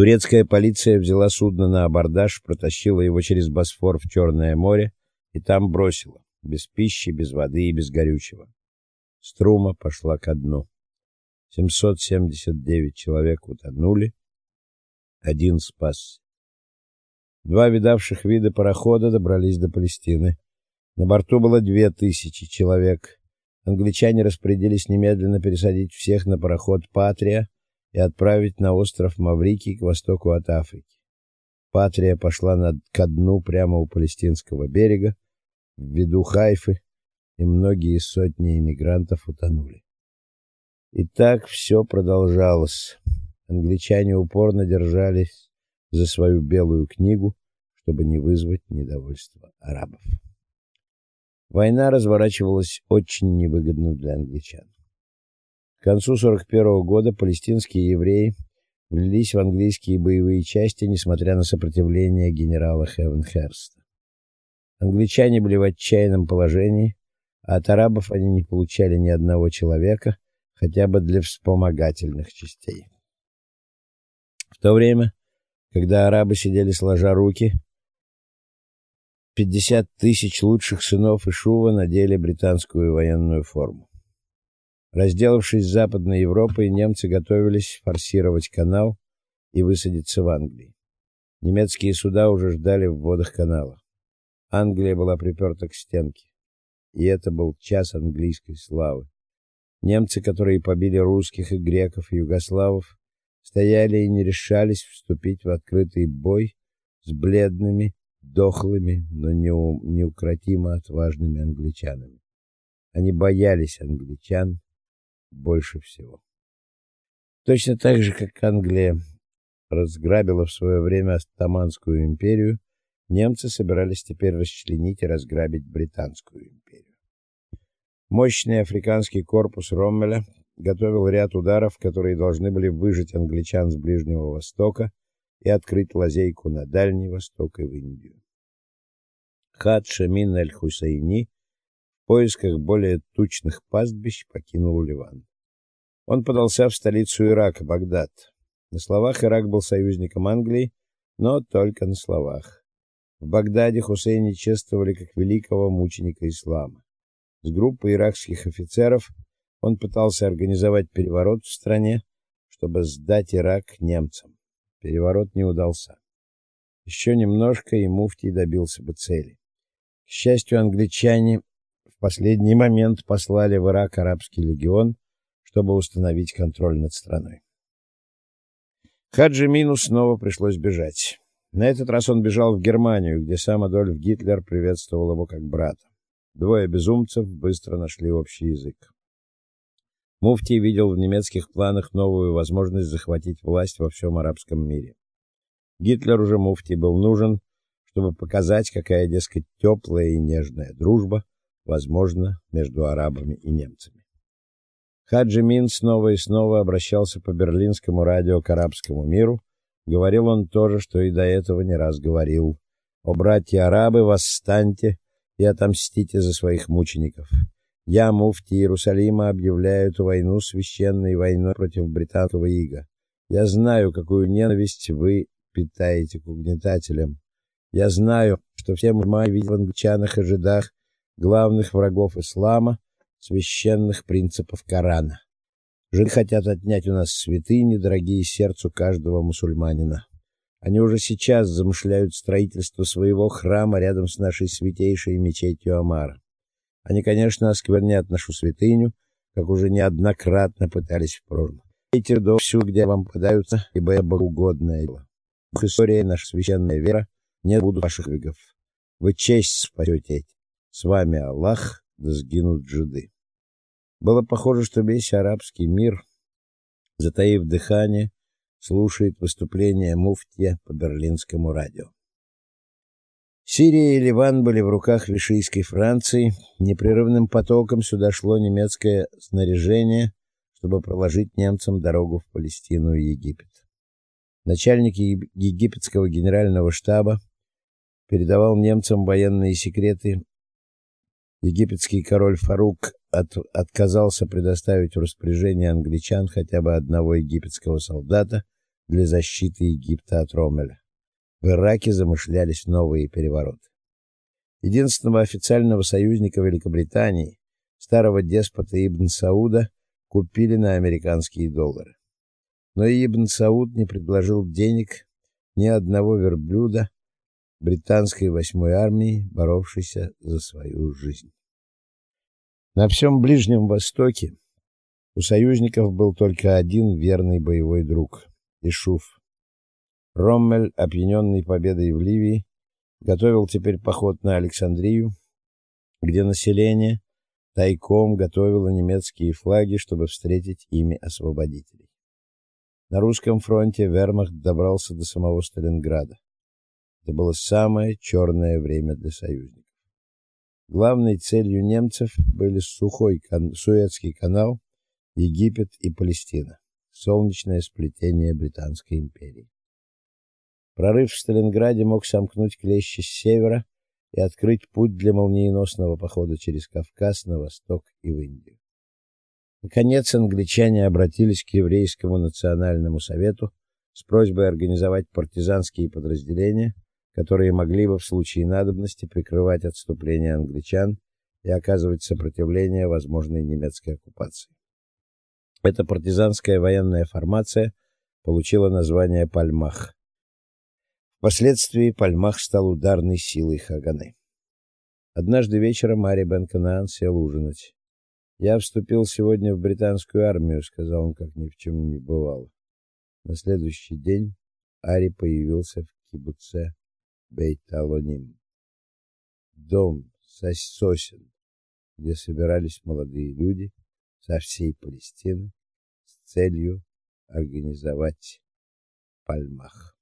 Турецкая полиция взяла судно на абордаж, протащила его через Босфор в Черное море и там бросила, без пищи, без воды и без горючего. Струма пошла ко дну. 779 человек утонули, один спасся. Два видавших виды парохода добрались до Палестины. На борту было две тысячи человек. Англичане распорядились немедленно пересадить всех на пароход Патрия и отправить на остров Маврикий к востоку от Африки. Патрия пошла на ко дну прямо у палестинского берега, в виду Хайфы, и многие сотни иммигрантов утонули. И так все продолжалось. Англичане упорно держались за свою белую книгу, чтобы не вызвать недовольства арабов. Война разворачивалась очень невыгодно для англичан. К концу 41 года палестинские евреи влились в английские боевые части, несмотря на сопротивление генерала Хевенхерста. Англичане были в отчаянном положении, а от арабов они не получали ни одного человека, хотя бы для вспомогательных частей. В то время, когда арабы сидели сложа руки, 50 тысяч лучших сынов Ишува надели британскую военную форму. Разделавшись с Западной Европой, немцы готовились форсировать канал и высадиться в Англии. Немецкие суда уже ждали в водах канала. Англия была приперта к стенке, и это был час английской славы. Немцы, которые побили русских и греков и югославов, стояли и не решались вступить в открытый бой с бледными, дохлыми, но неукротимо отважными англичанами. Они боялись англичан больше всего. Точно так же, как Англия разграбила в свое время Оттоманскую империю, немцы собирались теперь расчленить и разграбить Британскую империю. Мощный африканский корпус Роммеля готовил ряд ударов, которые должны были выжать англичан с Ближнего Востока и открыть лазейку на Дальний Восток и в Индию. Хад Шамин аль-Хусайни поисках более тучных пастбищ покинул Ливан. Он подался в столицу Ирака, Багдад. На словах Ирак был союзником Англии, но только на словах. В Багдаде Хусейни чествовали как великого мученика ислама. С группой иракских офицеров он пытался организовать переворот в стране, чтобы сдать Ирак немцам. Переворот не удался. Еще немножко, и муфтий добился бы цели. К счастью, англичане последний момент послали в Ирак арабский легион, чтобы установить контроль над страной. Хаджи Мину снова пришлось бежать. На этот раз он бежал в Германию, где сам Адольф Гитлер приветствовал его как брата. Двое безумцев быстро нашли общий язык. Муфтий видел в немецких планах новую возможность захватить власть во всем арабском мире. Гитлер уже муфтий был нужен, чтобы показать, какая, дескать, теплая и нежная дружба возможно, между арабами и немцами. Хаджи Мин снова и снова обращался по берлинскому радио к арабскому миру, говорил он то же, что и до этого не раз говорил: "О братья арабы, восстаньте и отомстите за своих мучеников. Я, муфти Иерусалима, объявляю эту войну священной войной против британского ига. Я знаю, какую ненависть вы питаете к угнетателям. Я знаю, что все мусульмане видят в англичанах и жидах главных врагов ислама, священных принципов Корана. Жид хотят отнять у нас святыни, дорогие сердцу каждого мусульманина. Они уже сейчас замышляют строительство своего храма рядом с нашей святейшей мечетью Амара. Они, конечно, осквернят нашу святыню, как уже неоднократно пытались в прошлом. Эти до всю, где вам подаются, ибо я богоугодное дело. В истории наша священная вера не будут ваших вигов. Вы честь спасете эти. С вами Аллах, да сгинут джуды. Было похоже, что весь арабский мир, затаив дыхание, слушает выступление муфтия по берлинскому радио. Сирия и Ливан были в руках вишийской Франции, непрерывным потоком сюда шло немецкое снаряжение, чтобы проложить немцам дорогу в Палестину и Египет. Начальник египетского генерального штаба передавал немцам военные секреты Египетский король Фарук от, отказался предоставить в распоряжение англичан хотя бы одного египетского солдата для защиты Египта от Роммеля. В Ираке замышлялись новые перевороты. Единственного официального союзника Великобритании, старого деспота Ибн Сауда, купили на американские доллары. Но Ибн Сауд не предложил денег ни одного верблюда британской восьмой армии, боровшейся за свою жизнь. На всем Ближнем Востоке у союзников был только один верный боевой друг Ишуф. Роммель, опьяненный победой в Ливии, готовил теперь поход на Александрию, где население тайком готовило немецкие флаги, чтобы встретить ими освободителей. На русском фронте вермахт добрался до самого Сталинграда. Это было самое черное время для союзников. Главной целью немцев были сухой кан Суэцкий канал, Египет и Палестина, солнечное сплетение британской империи. Прорыв в Сталинграде мог сомкнуть клещи с севера и открыть путь для молниеносного похода через Кавказ на восток и в Индию. Наконец англичане обратились к еврейскому национальному совету с просьбой организовать партизанские подразделения, которые могли бы в случае надобности прикрывать отступление англичан и оказывать сопротивление возможной немецкой оккупации. Эта партизанская военная формация получила название Пальмах. Впоследствии Пальмах стал ударной силой Хаганы. Однажды вечером Ари бен Канаан сел ужинать. «Я вступил сегодня в британскую армию», — сказал он, как ни в чем не бывало. На следующий день Ари появился в кибуце Бейт-Алоним. Дом со сосен, где собирались молодые люди со всей Палестины с целью организовать Пальмах.